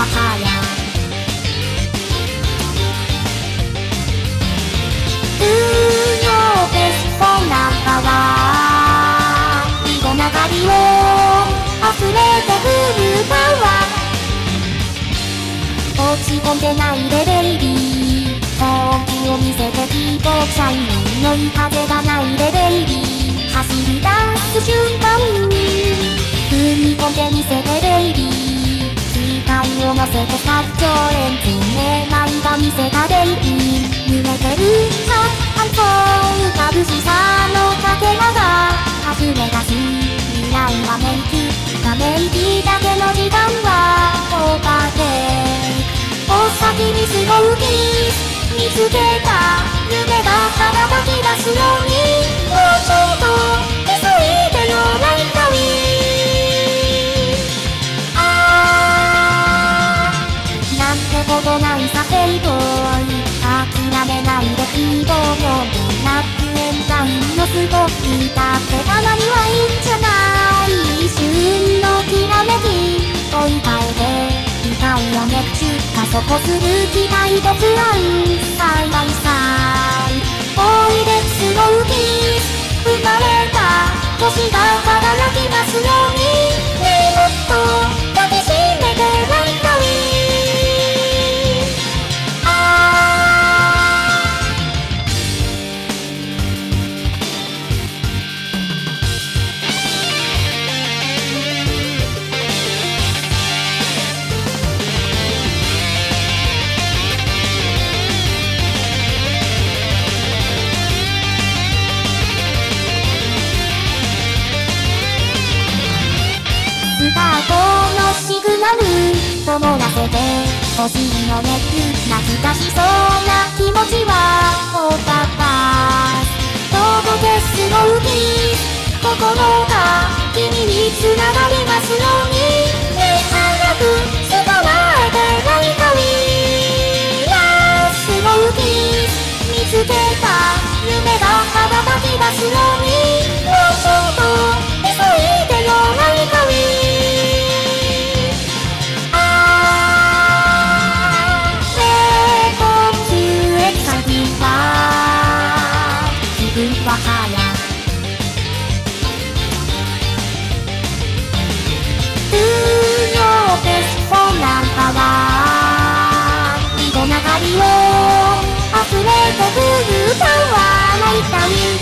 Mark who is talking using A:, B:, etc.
A: は早「うのベストなンバーは」「囲碁流りを溢れてくるパワー」「落ち込んでないでベイビー」「本気を見せてキーボーシャイにのりか風がないでベイビー」「走り出す瞬間に踏み込んで見せて機械を乗せて作長レンズめないが見せたベイビー揺れてるさ半歩浮かぶしさのかけらが溢れ出し未来はメイク画面美だけの時間はオーバーでお先にスローキー見つけたことないさヘイボーイ諦めないで希望よブラックエンザインのすごきだってたまにはいいんじゃない。一瞬のきらめき。追い替えて痛いよね加速する機械と不安。サイ欲しいのね懐かしそうな気持ちはオーバーパス届けスローキー心が君に。繋がりますように。ねえ早く捕まえてライトウィーラスローキー見つけた夢が羽ばたき出すように。人流りを溢れてくる歌は泣いたり